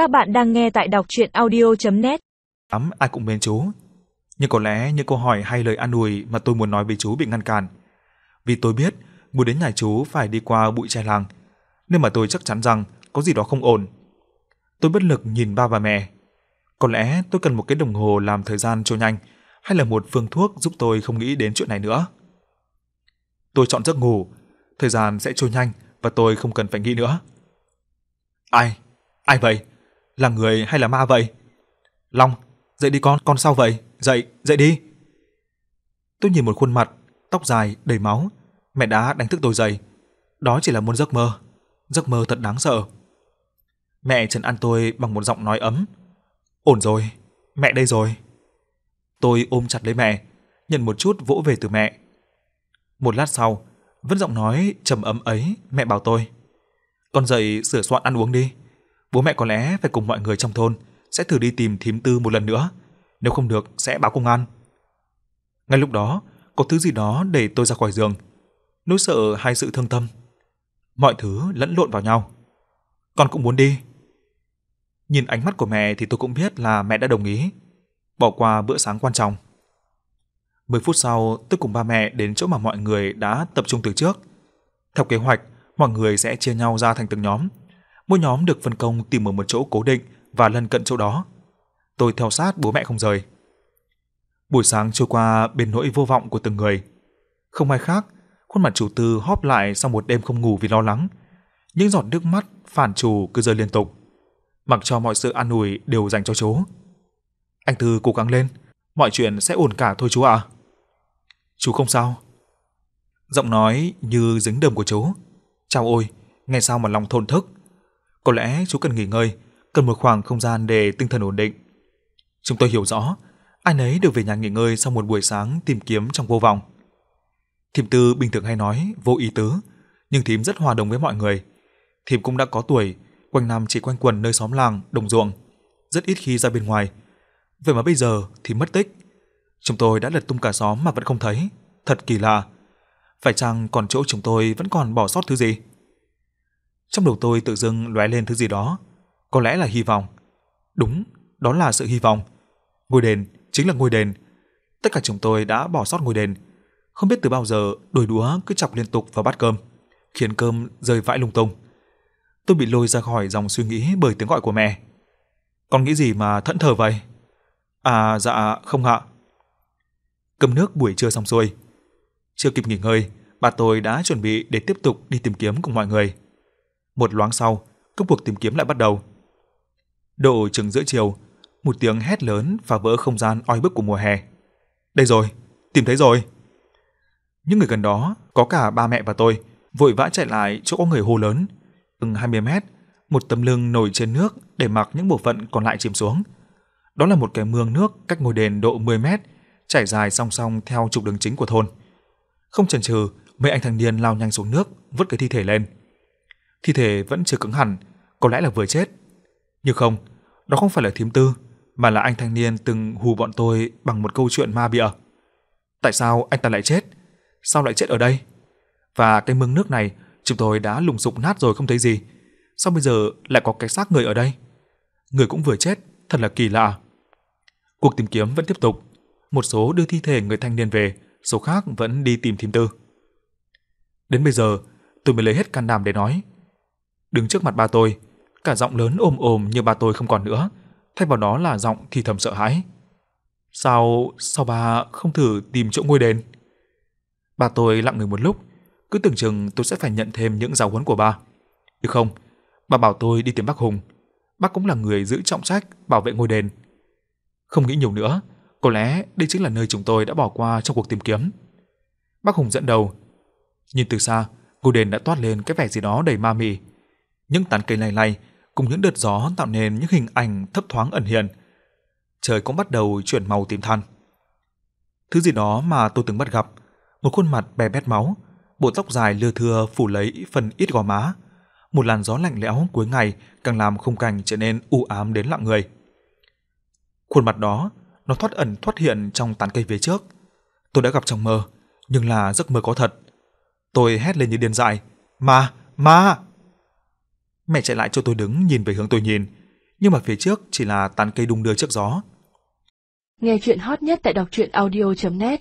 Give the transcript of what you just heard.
Các bạn đang nghe tại đọc chuyện audio.net Ấm ai cũng mến chú. Nhưng có lẽ những câu hỏi hay lời an ủi mà tôi muốn nói với chú bị ngăn cản. Vì tôi biết muốn đến nhà chú phải đi qua bụi tre làng, nên mà tôi chắc chắn rằng có gì đó không ổn. Tôi bất lực nhìn ba và mẹ. Có lẽ tôi cần một cái đồng hồ làm thời gian trôi nhanh, hay là một phương thuốc giúp tôi không nghĩ đến chuyện này nữa. Tôi chọn giấc ngủ, thời gian sẽ trôi nhanh và tôi không cần phải nghĩ nữa. Ai? Ai vậy? Là người hay là ma vậy? Long, dậy đi con, con sao vậy? Dậy, dậy đi. Tôi nhìn một khuôn mặt, tóc dài, đầy máu. Mẹ đã đánh thức tôi dậy. Đó chỉ là một giấc mơ. Giấc mơ thật đáng sợ. Mẹ trấn an tôi bằng một giọng nói ấm. Ổn rồi, mẹ đây rồi. Tôi ôm chặt lấy mẹ, nhận một chút vỗ về từ mẹ. Một lát sau, vẫn giọng nói trầm ấm ấy, mẹ bảo tôi. Con dậy sửa soạn ăn uống đi. Bố mẹ có lẽ phải cùng mọi người trong thôn sẽ thử đi tìm thím tư một lần nữa. Nếu không được sẽ báo công an. Ngay lúc đó, có thứ gì đó đẩy tôi ra khỏi giường. Nỗi sợ hay sự thương tâm. Mọi thứ lẫn lộn vào nhau. Con cũng muốn đi. Nhìn ánh mắt của mẹ thì tôi cũng biết là mẹ đã đồng ý. Bỏ qua bữa sáng quan trọng. 10 phút sau, tôi cùng ba mẹ đến chỗ mà mọi người đã tập trung từ trước. Theo kế hoạch, mọi người sẽ chia nhau ra thành từng nhóm. Mỗi nhóm được phân công tìm ở một chỗ cố định và lân cận chỗ đó. Tôi theo sát bố mẹ không rời. Buổi sáng trôi qua bên nỗi vô vọng của từng người. Không ai khác, khuôn mặt chủ tư hóp lại sau một đêm không ngủ vì lo lắng. Những giọt nước mắt phản chủ cứ rơi liên tục. Mặc cho mọi sự an ủi đều dành cho chú. Anh Tư cố gắng lên, mọi chuyện sẽ ổn cả thôi chú ạ. Chú không sao. Giọng nói như dính đờm của chú. Chào ôi, nghe sao mà lòng thổn thức. Có lẽ chú cần nghỉ ngơi, cần một khoảng không gian để tinh thần ổn định. Chúng tôi hiểu rõ, ai nấy đều về nhà nghỉ ngơi sau một buổi sáng tìm kiếm trong vô vọng. Thím Tư bình thường hay nói vô ý tứ, nhưng thím rất hòa đồng với mọi người. Thím cũng đã có tuổi, quanh năm chỉ quanh quần nơi xóm làng, đồng ruộng, rất ít khi ra bên ngoài. Vậy mà bây giờ thì mất tích. Chúng tôi đã lật tung cả xóm mà vẫn không thấy, thật kỳ lạ. Phải chăng còn chỗ chúng tôi vẫn còn bỏ sót thứ gì? Trong đầu tôi tự dưng lóe lên thứ gì đó, có lẽ là hy vọng. Đúng, đó là sự hy vọng. Ngôi đền chính là ngôi đền. Tất cả chúng tôi đã bỏ sót ngôi đền. Không biết từ bao giờ đôi đũa cứ chọc liên tục vào bát cơm, khiến cơm rơi vãi lung tung. Tôi bị lôi ra khỏi dòng suy nghĩ bởi tiếng gọi của mẹ. Con nghĩ gì mà thẫn thờ vậy? À dạ không ạ. Cơm nước buổi trưa xong xuôi. Chưa kịp nghỉ ngơi, bà tôi đã chuẩn bị để tiếp tục đi tìm kiếm cùng mọi người. Một loáng sau, công cuộc tìm kiếm lại bắt đầu. Độ chừng giữa chiều, một tiếng hét lớn phá vỡ không gian oi bức của mùa hè. Đây rồi, tìm thấy rồi. Những người gần đó, có cả ba mẹ và tôi, vội vã chạy lại chỗ có người hô lớn. Từng 20 mét, một tấm lưng nổi trên nước để mặc những bộ phận còn lại chìm xuống. Đó là một cái mương nước cách ngôi đền độ 10 mét, trải dài song song theo trục đường chính của thôn. Không chần chừ, mấy anh thanh niên lao nhanh xuống nước, vứt cái thi thể lên. Thi thể vẫn chưa cứng hẳn, có lẽ là vừa chết. Nhưng không, đó không phải là thím tư, mà là anh thanh niên từng hù bọn tôi bằng một câu chuyện ma bịa. Tại sao anh ta lại chết? Sao lại chết ở đây? Và cái mương nước này chúng tôi đã lùng sục nát rồi không thấy gì. Sao bây giờ lại có cái xác người ở đây? Người cũng vừa chết, thật là kỳ lạ. Cuộc tìm kiếm vẫn tiếp tục. Một số đưa thi thể người thanh niên về, số khác vẫn đi tìm thím tư. Đến bây giờ, tôi mới lấy hết can đảm để nói. Đứng trước mặt ba tôi, cả giọng lớn ồm ồm như ba tôi không còn nữa, thay vào đó là giọng thì thầm sợ hãi. Sao, sao ba không thử tìm chỗ ngôi đền? Ba tôi lặng người một lúc, cứ tưởng chừng tôi sẽ phải nhận thêm những giáo huấn của ba. Được không, bà bảo tôi đi tìm bác Hùng. Bác cũng là người giữ trọng trách bảo vệ ngôi đền. Không nghĩ nhiều nữa, có lẽ đây chính là nơi chúng tôi đã bỏ qua trong cuộc tìm kiếm. Bác Hùng dẫn đầu. Nhìn từ xa, ngôi đền đã toát lên cái vẻ gì đó đầy ma mị. Những tán cây lay lay cùng những đợt gió tạo nên những hình ảnh thấp thoáng ẩn hiện. Trời cũng bắt đầu chuyển màu tím than. Thứ gì đó mà tôi từng bắt gặp, một khuôn mặt bè bét máu, bộ tóc dài lưa thưa phủ lấy phần ít gò má. Một làn gió lạnh lẽo cuối ngày càng làm khung cảnh trở nên u ám đến lặng người. Khuôn mặt đó, nó thoát ẩn thoát hiện trong tán cây phía trước. Tôi đã gặp trong mơ, nhưng là giấc mơ có thật. Tôi hét lên như điên dại, "Ma, ma!" Mẹ chạy lại cho tôi đứng nhìn về hướng tôi nhìn, nhưng mà phía trước chỉ là tán cây đung đưa trước gió. Nghe chuyện hot nhất tại đọc truyện audio.net